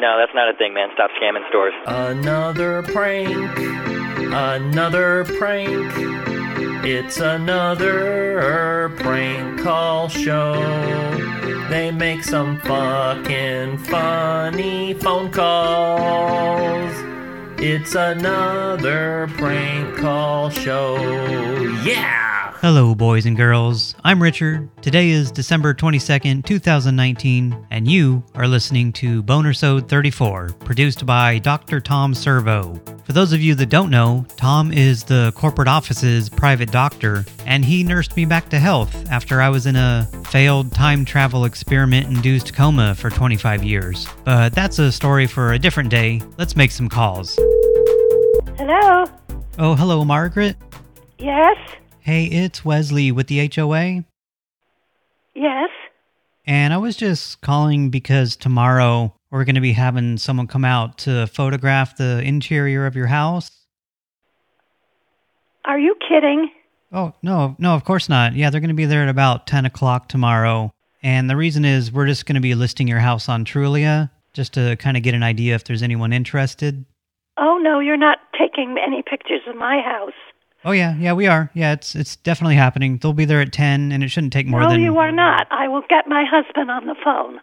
No, that's not a thing, man. Stop scamming stores. Another prank, another prank. It's another prank call show. They make some fucking funny phone calls. It's another prank call show. Yeah! Hello, boys and girls. I'm Richard. Today is December 22nd, 2019, and you are listening to Bonersode 34, produced by Dr. Tom Servo. For those of you that don't know, Tom is the corporate office's private doctor, and he nursed me back to health after I was in a failed time travel experiment induced coma for 25 years. But that's a story for a different day. Let's make some calls. Hello? Oh, hello, Margaret. Yes? Hey, it's Wesley with the HOA. Yes? And I was just calling because tomorrow we're going to be having someone come out to photograph the interior of your house. Are you kidding? Oh, no, no, of course not. Yeah, they're going to be there at about 10 o'clock tomorrow. And the reason is we're just going to be listing your house on Trulia just to kind of get an idea if there's anyone interested. Oh, no, you're not taking any pictures of my house. Oh, yeah, yeah, we are. Yeah, it's it's definitely happening. They'll be there at 10, and it shouldn't take more no, than... No, you are not. I will get my husband on the phone.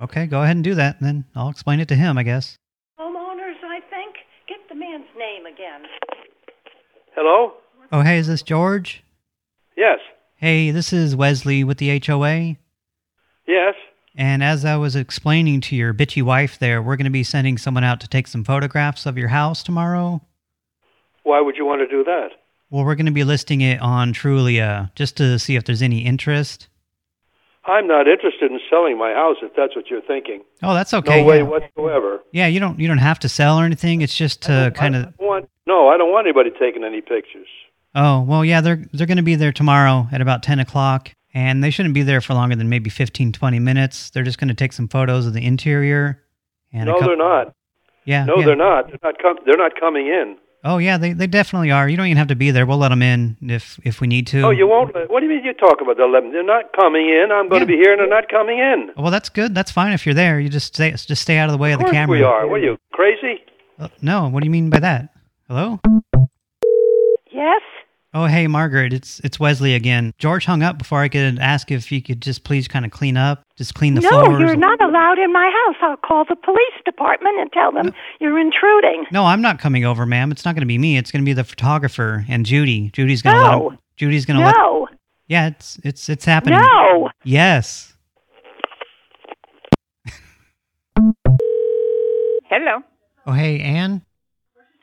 Okay, go ahead and do that, and then I'll explain it to him, I guess. Homeowners, I think. Get the man's name again. Hello? Oh, hey, is this George? Yes. Hey, this is Wesley with the HOA. Yes. And as I was explaining to your bitchy wife there, we're going to be sending someone out to take some photographs of your house tomorrow. Why would you want to do that? Well, we're going to be listing it on Trulia just to see if there's any interest. I'm not interested in selling my house if that's what you're thinking. Oh, that's okay. No way yeah. whatsoever. Yeah, you don't you don't have to sell or anything. It's just to kind of want, no, I don't want anybody taking any pictures. Oh, well, yeah, they're they're going to be there tomorrow at about 10 o'clock, and they shouldn't be there for longer than maybe 15, 20 minutes. They're just going to take some photos of the interior. And no, they're not. Yeah. No, yeah. they're not. They're not, com they're not coming in. Oh, yeah, they they definitely are. You don't even have to be there. We'll let them in if if we need to. Oh, you won't? What do you mean you talk about the 11? They're not coming in. I'm going to be here and they're not coming in. Well, that's good. That's fine if you're there. You just stay just stay out of the way of, Of the camera. we are. What are you, crazy? Uh, no, what do you mean by that? Hello? Yes? Oh, hey, Margaret, it's it's Wesley again. George hung up before I could ask if you could just please kind of clean up, just clean the no, floors. No, you're not allowed in my house. I'll call the police department and tell them you're intruding. No, I'm not coming over, ma'am. It's not going to be me. It's going to be the photographer and Judy. Judy's going to No. let him, Judy's going to let No. Yeah, it's it's it's happening. No. Yes. Hello. Oh, hey, Anne.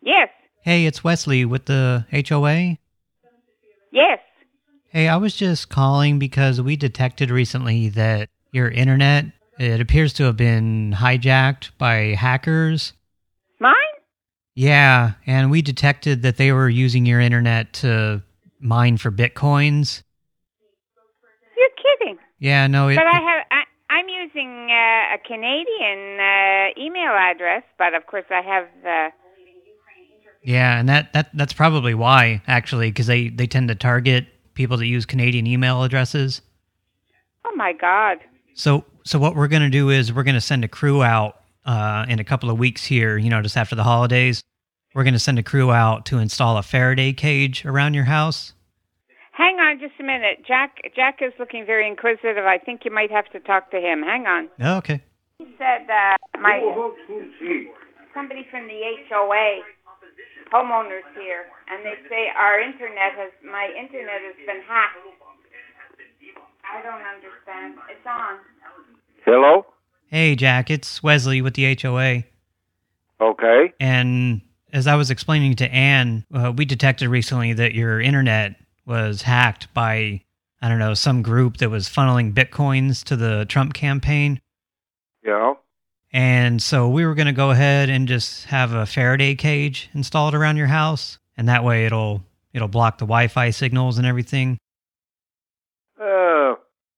Yes. Hey, it's Wesley with the HOA. Yes. Hey, I was just calling because we detected recently that your internet, it appears to have been hijacked by hackers. Mine? Yeah, and we detected that they were using your internet to mine for bitcoins. You're kidding. Yeah, no, it, But I have I, I'm using uh, a Canadian uh, email address, but of course I have the yeah, and that, that that's probably why actually because they they tend to target people that use Canadian email addresses. Oh my god. So so what we're going to do is we're going to send a crew out uh, in a couple of weeks here, you know, just after the holidays. We're going to send a crew out to install a Faraday cage around your house. Hang on just a minute. Jack Jack is looking very inquisitive. I think you might have to talk to him. Hang on. Oh, okay. He said uh, my somebody from the HOA homeowners here and they say our internet has my internet has been hacked. I don't understand. It's on. Hello? Hey, Jack, it's Wesley with the HOA. Okay. And as I was explaining to Anne, uh, we detected recently that your internet was hacked by, I don't know, some group that was funneling bitcoins to the Trump campaign. Yeah. And so we were going to go ahead and just have a Faraday cage installed around your house. And that way it'll it'll block the Wi-Fi signals and everything. Uh,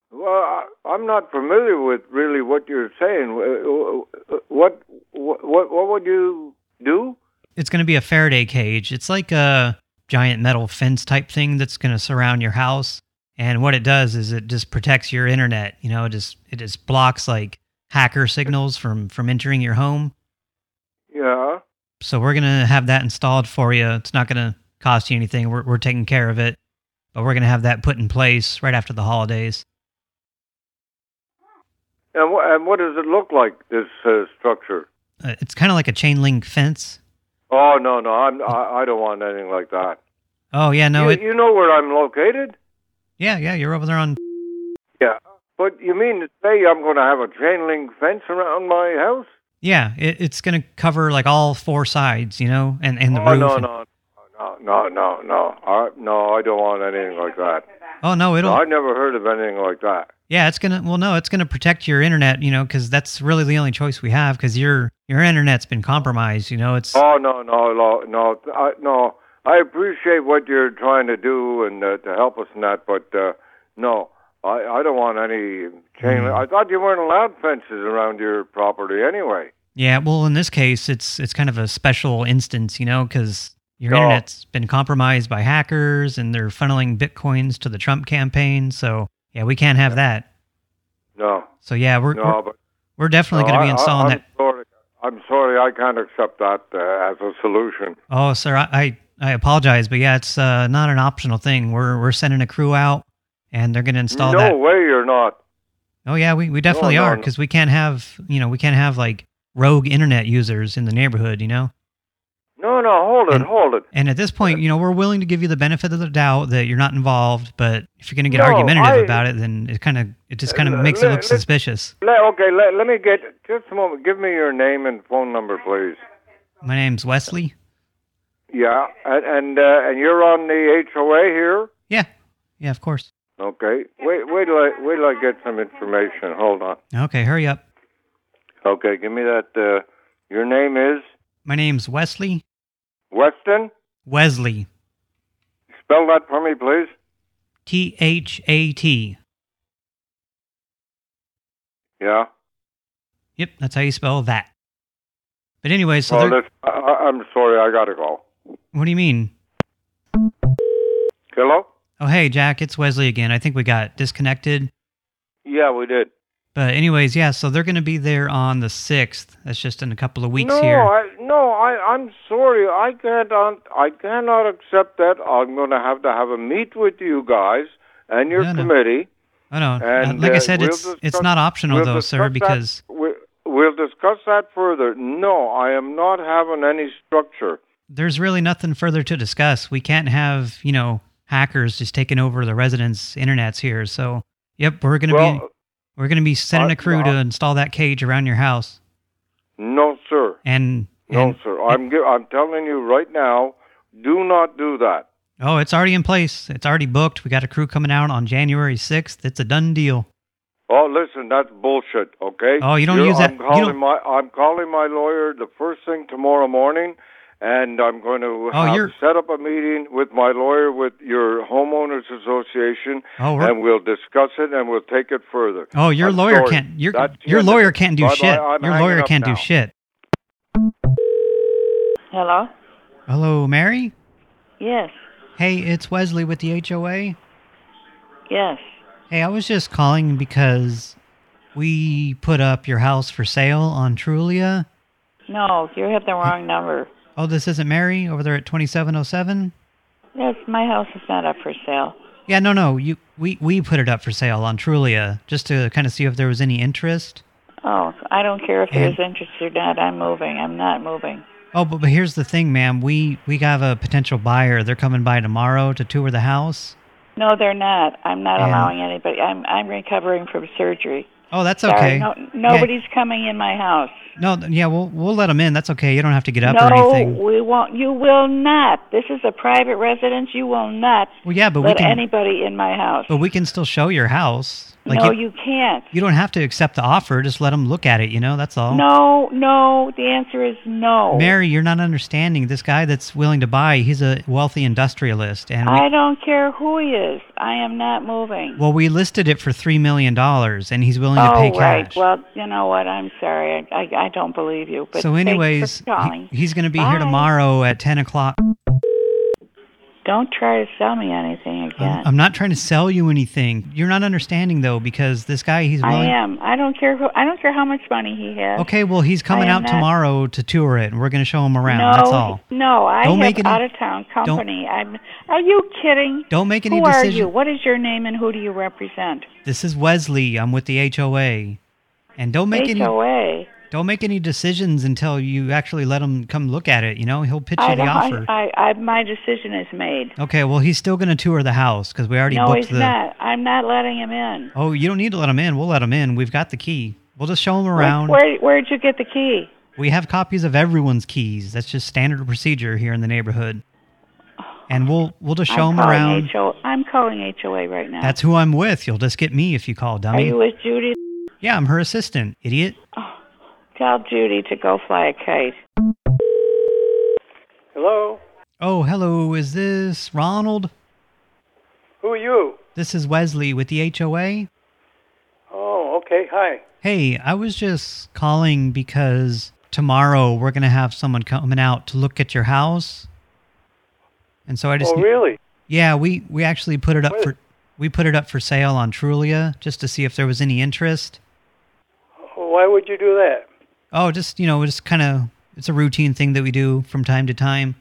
well, I, I'm not familiar with really what you're saying. What what what, what would you do? It's going to be a Faraday cage. It's like a giant metal fence type thing that's going to surround your house. And what it does is it just protects your internet. You know, it just it just blocks like hacker signals from from entering your home. Yeah. So we're going to have that installed for you. It's not going to cost you anything. We're, we're taking care of it. But we're going to have that put in place right after the holidays. And, wh- and what does it look like, this uh, structure? Uh, it's kind of like a chain link fence. Oh, no, no, I'm, I, I don't want anything like that. Oh, yeah, no, you, it, you know where I'm located? yeah, yeah, you're over there on, Yeah. But you mean to say I'm going to have a chain link fence around my house? yeah, it, it's going to cover like all four sides, you know, and, and the oh, roof. no, and- no, no, no, no, no. I, no, I don't want anything like that. Oh, no, it'll, I never heard of anything like that. Yeah, it's gonna. Well, no, it's gonna protect your internet. You know, because that's really the only choice we have. Because your your internet's been compromised. You know, it's. Oh no, no, no, no, I, no. I appreciate what you're trying to do and uh, to help us in that, but uh, no, I, I don't want any chain. Mm. I thought you weren't allowed fences around your property anyway. Yeah, well, in this case, it's it's kind of a special instance. You know, because your No. internet's been compromised by hackers and they're funneling bitcoins to the Trump campaign. So yeah, we can't have that. No, So yeah, we're no, we're, but we're definitely no, going to be I- I- installing I'm that. Sorry. I'm sorry, I can't accept that uh, as a solution. Oh, sir, I, I I apologize, but yeah, it's uh, not an optional thing. We're we're sending a crew out, and they're going to install no that. way, you're not. Oh yeah, we, we definitely no, are no. because we can't have you know we can't have like rogue internet users in the neighborhood, you know. No, no, hold it, And- hold it. And at this point, you know, we're willing to give you the benefit of the doubt that you're not involved, but if you're going to get No, argumentative I- about it, then it kind of it just kind of Uh, makes it look let- suspicious. Let, okay, let, let me get just a moment. Give me your name and phone number, please. My name's Wesley. Yeah, and and, uh, and you're on the HOA here. Yeah, yeah, of course. Okay, wait, wait till I wait till I get some information. Hold on. Okay, hurry up. Okay, give me that. Uh, your name is My name's Wesley Weston. Wesley. Spell that for me, please. T H A T. Yeah. Yep, that's how you spell that. But anyway, so well, they're- I, I- I'm sorry, I gotta go. what do you mean? Hello. Oh, hey, Jack, it's Wesley again. I think we got disconnected. Yeah, we did. But anyways, yeah, so they're going to be there on the 6th. That's just in a couple of weeks no, here. I no, I I'm sorry. I can't. I cannot accept that. I'm going to have to have a meet with you guys and your No, no. committee. Oh, no. And, uh, like I uh, said, we'll it's it's not optional, we'll though, sir, because... that, we, we'll discuss that further. No, I am not having any structure. there's really nothing further to discuss. We can't have, you know, hackers just taking over the residents' internets here. So, yep, we're going to well, be we're going to be sending I- a crew to install that cage around your house. no, sir. And, No, and sir. I'm I'm telling you right now. Do not do that. oh, it's already in place. It's already booked. We got a crew coming out on January 6th. It's a done deal. Oh, listen, that's bullshit. Okay. Oh, you don't You're- use that- I'm calling my I'm calling my lawyer the first thing tomorrow morning, and I'm going to Oh, have, set up a meeting with my lawyer with your homeowners association, Oh, we're- and we'll discuss it and we'll take it further. Oh, your I'm lawyer sorry. can't your That's your lawyer can't do Bye-bye. shit. I'm Your lawyer can't now. do shit. Hello? Hello, Mary? Yes. Hey, it's Wesley with the HOA. Yes. Hey, I was just calling because we put up your house for sale on Trulia. No, you have the wrong number. Oh, this isn't Mary over there at 2707? Yes, my house is not up for sale. Yeah, no, no. You we we put it up for sale on Trulia just to kind of see if there was any interest. Oh, I don't care if there's interest or not. I'm moving. I'm not moving. Oh, but, but here's the thing, ma'am. We we have a potential buyer. They're coming by tomorrow to tour the house. No, they're not. I'm not And- allowing anybody. I'm I'm recovering from surgery. Oh, that's Sorry, okay. no, nobody's coming in my house. No, yeah, we'll we'll let them in. That's okay. You don't have to get up no, or anything. No, we won't. You will not. This is a private residence. You will not Well, yeah, but we let can anybody in my house. but we can still show your house. Like no, you, you can't. you don't have to accept the offer. Just let them look at it. You know, that's all. No, no. The answer is no. Mary, you're not understanding. This guy that's willing to buy, he's a wealthy industrialist, and we, I don't care who he is. I am not moving. well, we listed it for three million dollars, and he's willing to oh, pay cash. right. Well, you know what? I'm sorry. I, I, I don't believe you. But so, anyways, he- he's going to be Bye. here tomorrow at ten o'clock. Don't try to sell me anything again. I'm, I'm not trying to sell you anything. You're not understanding though, because this guy he's I am. I don't care. Who, I don't care how much money he has. Okay, well he's coming out not- tomorrow to tour it, and we're going to show him around. No, That's all. no. I Don't have make any- out of town company. I'm. Are you kidding? Don't make any decisions. Who are you? What is your name and who do you represent? This is Wesley. I'm with the HOA, and don't make any HOA. Don't make any decisions until you actually let him come look at it. You know, he'll pitch I you the don't- offer. I, I, I, my decision is made. Okay, well he's still going to tour the house because we already no, booked he's the. not. I'm not letting him in. Oh, you don't need to let him in. We'll let him in. We've got the key. We'll just show him around. Where, where'd you get the key? We have copies of everyone's keys. That's just standard procedure here in the neighborhood. And we'll we'll just show I'm him around. HO, I'm calling HOA right now. That's who I'm with. You'll just get me if you call, Are dummy. you with Judy? Yeah, I'm her assistant, idiot. Oh. Tell Judy to go fly a kite. Hello? Oh, hello. Is this Ronald? Who are you? This is Wesley with the HOA. Oh, okay. Hi. Hey, I was just calling because tomorrow we're going to have someone coming out to look at your house. And so I just Oh, really? Yeah, we we actually put it up for we put it up for sale on Trulia just to see if there was any interest. Why would you do that? Oh, just, you know, just kind of it's a routine thing that we do from time to time.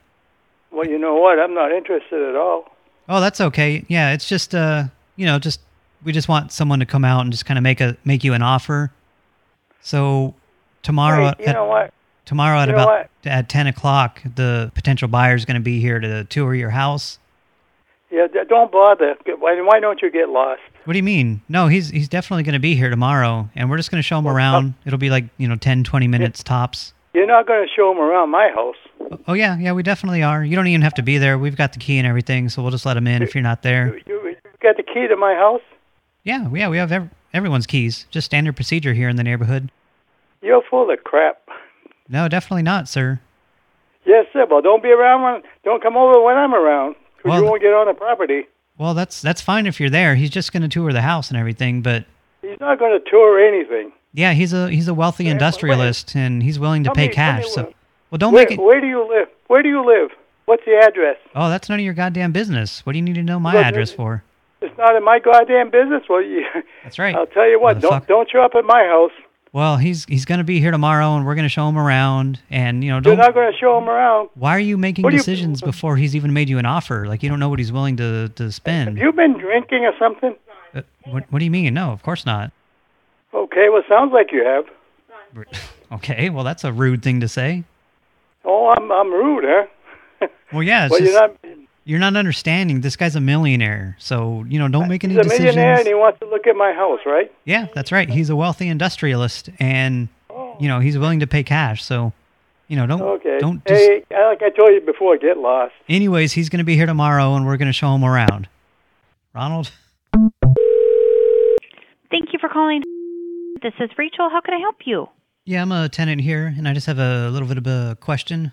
Well, you know what? I'm not interested at all. Oh, that's okay. Yeah, it's just uh, you know, just we just want someone to come out and just kind of make a make you an offer. So tomorrow Hey, you at, know what? tomorrow at You about at 10 o'clock, the potential buyer's going to be here to tour your house. Yeah, don't bother. Why don't you get lost? What do you mean? No, he's he's definitely going to be here tomorrow, and we're just going to show him around. Uh, It'll be like, you know, 10, 20 minutes tops. You're not going to show him around my house. Oh, yeah, yeah, we definitely are. You don't even have to be there. We've got the key and everything, so we'll just let him in if you're not there. You, you got the key to my house? Yeah, yeah, we have ev everyone's keys. Just standard procedure here in the neighborhood. You're full of crap. No, definitely not, sir. Yes, sir. Well, don't be around when, don't come over when I'm around, because Well- you won't get on the property. Well, that's that's fine if you're there. He's just going to tour the house and everything, but He's not going to tour anything. yeah, he's a he's a wealthy industrialist, and he's willing to pay me- cash. So, well, don't where, make it. Where do you live? Where do you live? What's the address? Oh, that's none of your goddamn business. What do you need to know my Look, address for? It's not in my goddamn business. Well, you, That's right. I'll tell you what. Don't don't show up at my house. Well, he's he's going to be here tomorrow, and we're going to show him around. And you know, You're don't. not going to show him around. Why are you making What do you- decisions before he's even made you an offer? Like you don't know what he's willing to to spend. Have you been drinking or something? Uh, what What do you mean? No, of course not. Okay, well, it sounds like you have. Okay, well that's a rude thing to say. Oh, I'm I'm rude, huh? Well, yeah, well, just, you're not. You're not understanding. This guy's a millionaire, so you know, don't make any He's a decisions. millionaire and he wants to look at my house, right? Yeah, that's right. He's a wealthy industrialist, and you know he's willing to pay cash. So, you know, don't Okay. don't. Just, hey, like I told you before, get lost. anyways, he's going to be here tomorrow, and we're going to show him around. Ronald. Thank you for calling. This is Rachel. How can I help you? Yeah, I'm a tenant here, and I just have a little bit of a question.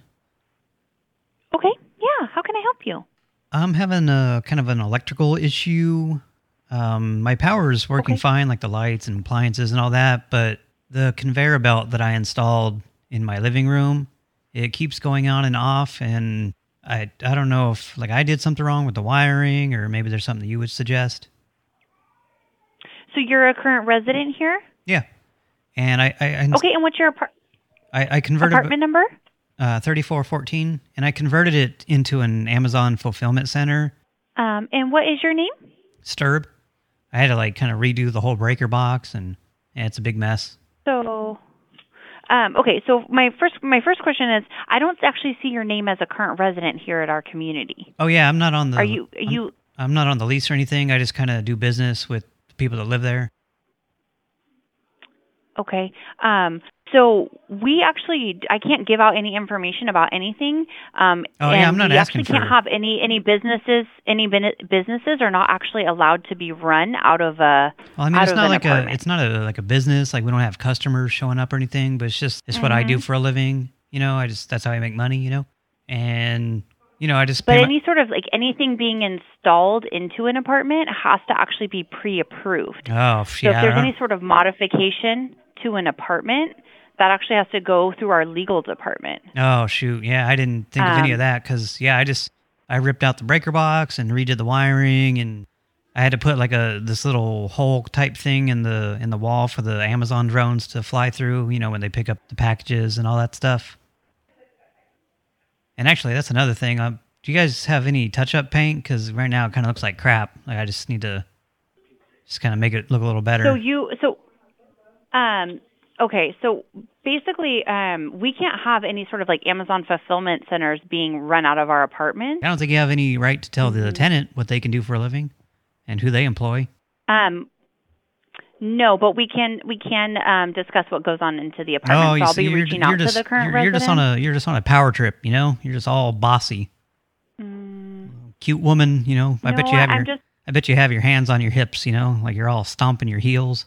Okay. Yeah. How can I help you? I'm having a kind of an electrical issue. Um, my power is working Okay. fine, like the lights and appliances and all that, but the conveyor belt that I installed in my living room, it keeps going on and off, and I I don't know if like I did something wrong with the wiring, or maybe there's something that you would suggest. So you're a current resident here? Yeah, and I I I, Okay. And what's your apart- I, I converted apartment number? Uh, 3414, and I converted it into an Amazon fulfillment center. Um, and what is your name? Sturb. I had to like kind of redo the whole breaker box, and yeah, it's a big mess. So, um, okay. So my first my first question is, I don't actually see your name as a current resident here at our community. Oh yeah, I'm not on the. Are you are I'm- you I'm not on the lease or anything. I just kind of do business with the people that live there. Okay. Um, so we actually, I can't give out any information about anything. Um, Oh, yeah, I'm not we asking actually can't have any any businesses. Any businesses are not actually allowed to be run out of a. Well, I mean, it's not like a it's not a like a business. Like we don't have customers showing up or anything. But it's just it's what I do Mhm. for a living. You know, I just that's how I make money. You know, and you know I just But any sort of like anything being installed into an apartment has to actually be pre-approved. oh So yeah. if there's any sort of modification to an apartment, that actually has to go through our legal department. Oh shoot, yeah, I didn't think of any Um, of that because yeah, I just I ripped out the breaker box and redid the wiring, and I had to put like a this little hole type thing in the in the wall for the Amazon drones to fly through. You know, when they pick up the packages and all that stuff. And actually, that's another thing. Um, do you guys have any touch-up paint? Because right now it kind of looks like crap. Like I just need to just kind of make it look a little better. So you so um okay, so basically um we can't have any sort of like Amazon fulfillment centers being run out of our apartment. I don't think you have any right to tell the tenant what they can do for a living and who they employ. Um no, but we can we can um discuss what goes on into the apartment. Oh, so I'll see, be you're, reaching you're out just, to the current you're, you're just on a you're just on a power trip, you know. You're just all bossy. Cute woman, you know. I Mm. Bet you have your I'm I bet you have your hands on your hips, you know, like you're all stomping your heels.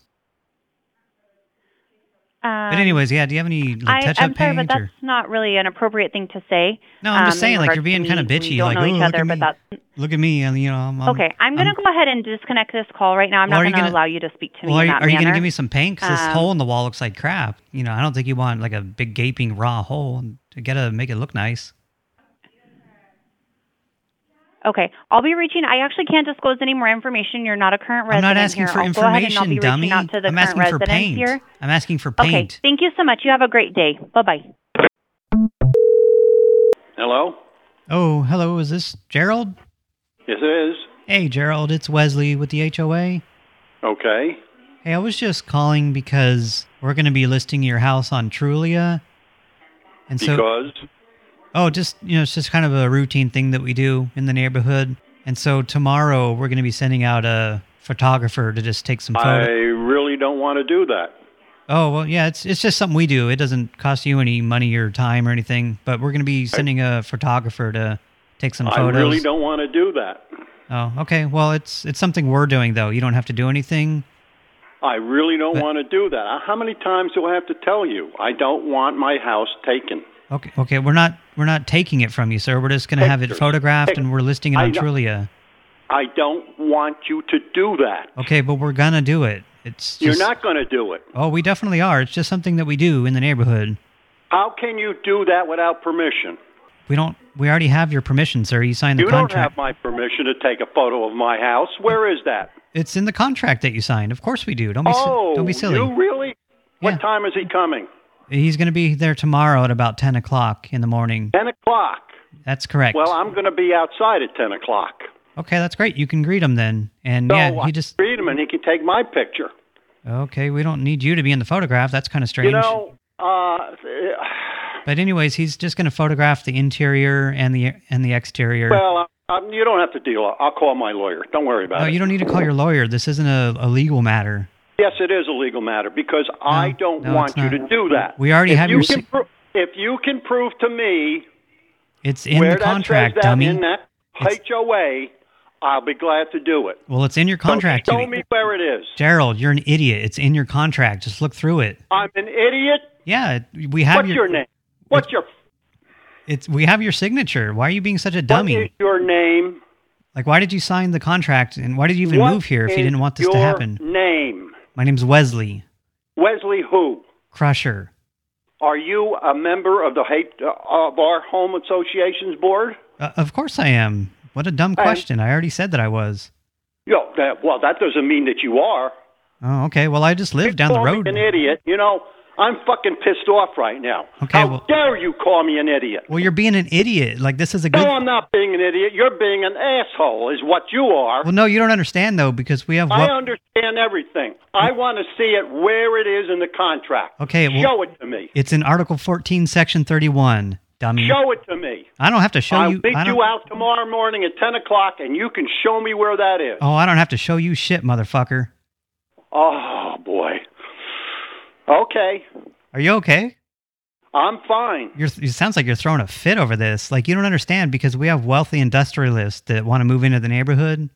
Um, But anyways, yeah. Do you have any like, touch-up I'm sorry, paint? but or? that's not really an appropriate thing to say. No, I'm just um, saying, like you're being kind of bitchy. Like, know "Oh, each look other, at me. Look at me, and you know. I'm, I'm- okay. I'm going to go ahead and disconnect this call right now. I'm Well, not going to allow you to speak to me Well, are you, that are you going to give me some paint? Because this Um, hole in the wall looks like crap. You know, I don't think you want like a big gaping raw hole. You got to make it look nice. Okay, I'll be reaching. I actually can't disclose any more information. You're not a current resident. I'm not asking here. for I'll go I'll information, be dummy. reaching out to the I'm current asking for paint. here. I'm asking for paint. Okay, thank you so much. You have a great day. Bye bye. Hello? Oh, hello. Is this Gerald? Yes, it is. Hey, Gerald. It's Wesley with the HOA. Okay. Hey, I was just calling because we're going to be listing your house on Trulia. And so, because oh, just, you know, it's just kind of a routine thing that we do in the neighborhood. And so tomorrow we're going to be sending out a photographer to just take some I photos. really don't want to do that. Oh, well, yeah, it's it's just something we do. It doesn't cost you any money or time or anything, but we're going to be sending a photographer to take some photos. I really don't want to do that. Oh, okay. Well, it's it's something we're doing though. You don't have to do anything. I really don't But- want to do that. How many times do I have to tell you? I don't want my house taken. Okay, okay. We're not we're not taking it from you, sir. We're just going to have it Pictures. photographed and we're listing it on know- Trulia. I don't want you to do that. Okay, but we're gonna do it. It's You're just, not going to do it. Oh, we definitely are. It's just something that we do in the neighborhood. How can you do that without permission? We don't. We already have your permission, sir. You signed the You don't have my permission to take a photo of my house. Where is that? It's in the contract that you signed. Of course we do. Don't be si- oh, don't be oh, silly. you really? What time is he coming? He's going to be there tomorrow at about 10 o'clock in the morning. 10 o'clock. That's correct. Well, I'm going to be outside at 10 o'clock. okay, that's great. You can greet him then. And So yeah, he just... greet him and he can take my picture. Okay, we don't need you to be in the photograph. That's kind of strange. You know, uh, but anyways, he's just going to photograph the interior and the and the exterior. well, um, you don't have to deal. I'll call my lawyer. Don't worry about no, it. you don't need to call your lawyer. This isn't a, a legal matter. Yes, it is a legal matter because I don't no, want you to do that. We already if have you your can if you can prove to me It's in the contract, that dummy. in that HOA, I'll be glad to do it. Well, it's in your contract. So show me where it is. Gerald, you're an idiot. It's in your contract. Just look through it. I'm an idiot. Yeah, we have What's your, your name? What's your It's we have your signature. Why are you being such a dummy? What is your name? Like, why did you sign the contract, and why did you even What move here if you didn't want this to happen? Name My name's Wesley Wesley. Who Crusher. are you? A member of the hate uh, of our home association's board? Uh, of course I am. What a dumb question. I already said that I was. Yo, that, well, that doesn't mean that you are. Oh, okay. Well, I just live down the road. an idiot. You know, I'm fucking pissed off right now. Okay, How well- dare you call me an idiot? Well, you're being an idiot. Like, this is a good... No, I'm not being an idiot. You're being an asshole, is what you are. Well, no, you don't understand, though, because we have... I understand everything. I want to see it where it is in the contract. Okay, well- show it to me. It's in Article 14, Section 31, dummy. Show it to me. I don't have to show I'll you... meet I don't... you out tomorrow morning at 10 o'clock, and you can show me where that is. Oh, I don't have to show you shit, motherfucker. Oh, boy. Okay, Are you okay? I'm fine. You're, it sounds like you're throwing a fit over this. Like, you don't understand because we have wealthy industrialists that want to move into the neighborhood.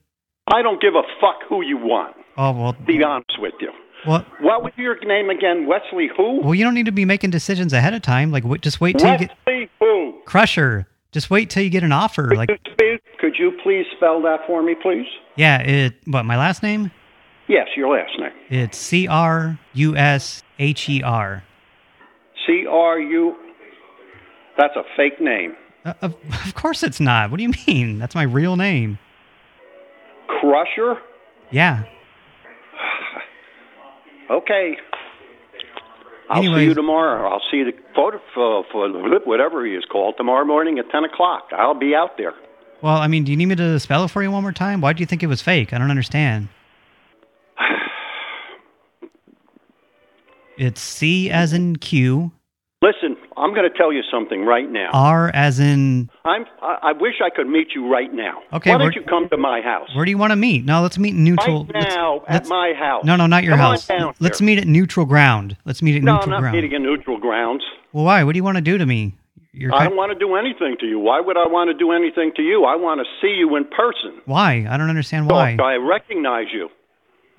I don't give a fuck who you want, Oh, well... be honest with you. What? What was your name again? Wesley who? Well, you don't need to be making decisions ahead of time. Like, just wait till you get... Wesley who? Crusher. Just wait till you get an offer. Like, Could you, could you please spell that for me, please? yeah, it... What, my last name? Yes, your last name. It's C-R-U-S-H-E-R. C R U. That's a fake name. Uh, of, of course it's not. What do you mean? That's my real name. Crusher? Yeah. Okay. I'll see you tomorrow. I'll see the photo for, for whatever he is called tomorrow morning at 10 o'clock. I'll be out there. Well, I mean, do you need me to spell it for you one more time? Why do you think it was fake? I don't understand. It's C as in Q, Listen, I'm going to tell you something right now. R as in... I'm. I, I wish I could meet you right now. Okay, Why don't where- you come to my house? Where do you want to meet? No, let's meet in neutral. Right now let's, at let's- my house. No, no, not your Come house. Let's here. meet at neutral ground. Let's meet at No, I'm neutral not ground. meeting in neutral grounds. Well, why? What do you want to do to me? You're I don't want to do anything to you. Why would I want to do anything to you? I want to see you in person. Why? I don't understand why. So I recognize you.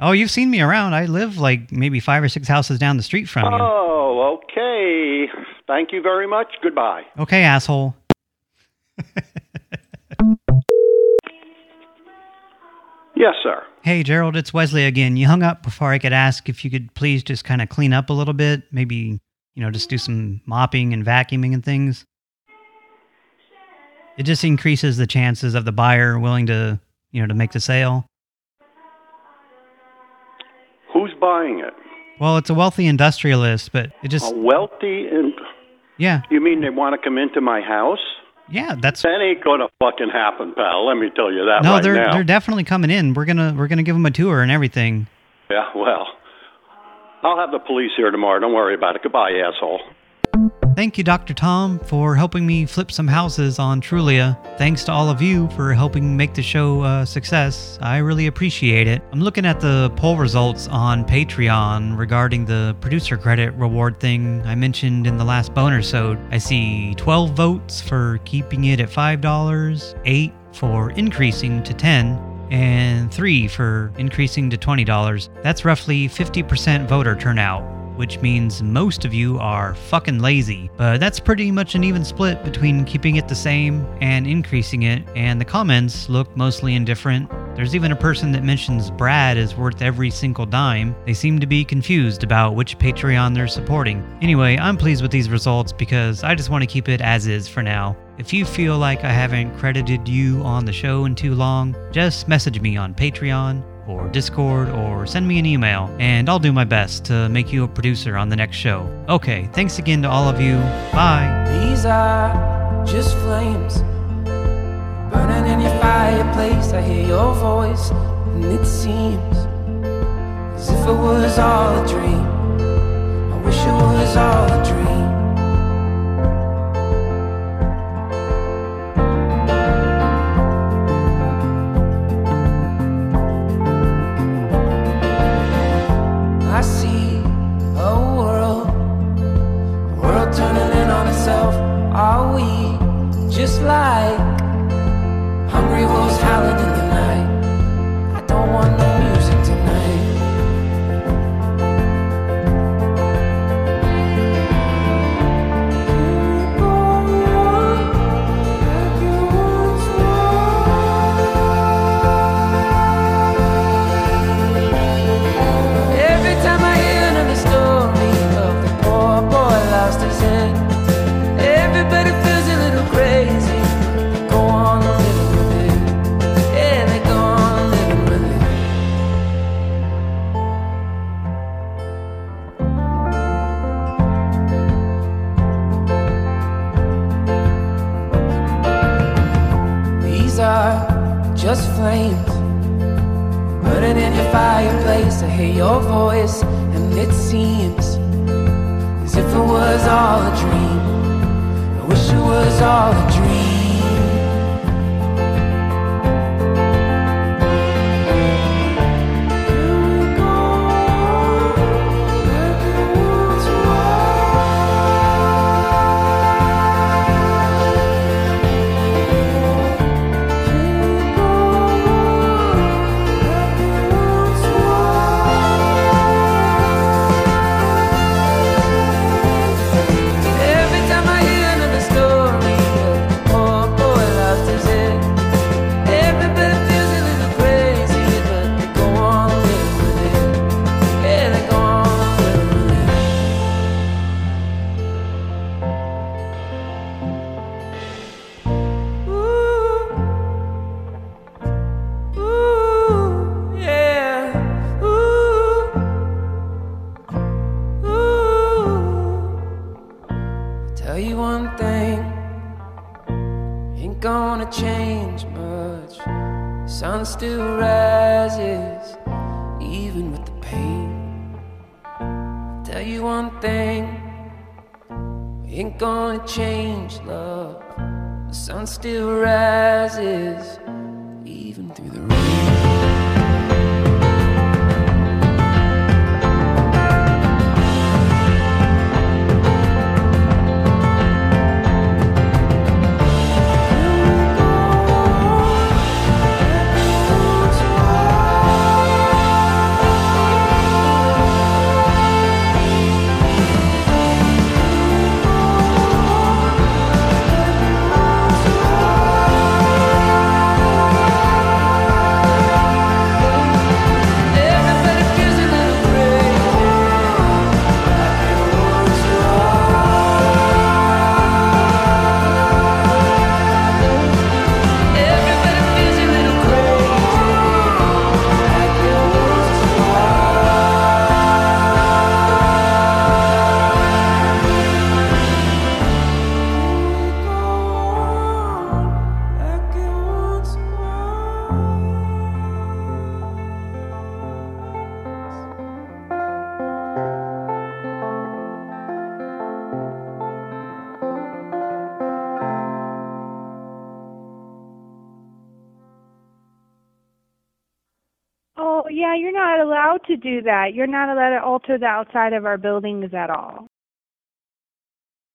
Oh, you've seen me around. I live like maybe five or six houses down the street from you. Oh, okay. Thank you very much. Goodbye. Okay, asshole. Yes, sir. Hey, Gerald, it's Wesley again. You hung up before I could ask if you could please just kind of clean up a little bit. Maybe, you know, just do some mopping and vacuuming and things. It just increases the chances of the buyer willing to, you know, to make the sale. Buying it? Well, it's a wealthy industrialist, but it A just, wealthy and yeah, you mean they want to come into my house? yeah, that's That ain't gonna fucking happen, pal. Let me tell you that no, right they're now. they're definitely coming in. We're gonna we're gonna give them a tour and everything. Yeah, well, I'll have the police here tomorrow. Don't worry about it. Goodbye, asshole. Thank you, Dr. Tom, for helping me flip some houses on Trulia. Thanks to all of you for helping make the show a success. I really appreciate it. I'm looking at the poll results on Patreon regarding the producer credit reward thing I mentioned in the last boner sode. I see 12 votes for keeping it at $5, 8 for increasing to 10 and 3 for increasing to $20. That's roughly 50% voter turnout which means most of you are fucking lazy. But that's pretty much an even split between keeping it the same and increasing it, and the comments look mostly indifferent. There's even a person that mentions Brad is worth every single dime. They seem to be confused about which Patreon they're supporting. Anyway, I'm pleased with these results because I just want to keep it as is for now. If you feel like I haven't credited you on the show in too long, just message me on Patreon or Discord or send me an email, and I'll do my best to make you a producer on the next show. Okay, thanks again to all of you. Bye. These are just flames burning in your fireplace. I hear your voice, and it seems as if it was all a dream. I wish it was all a dream. Change much. Sun still rises, even with the pain. Tell you one thing, ain't gonna change love. The sun still rises, do that. You're not allowed to alter the outside of our buildings at all.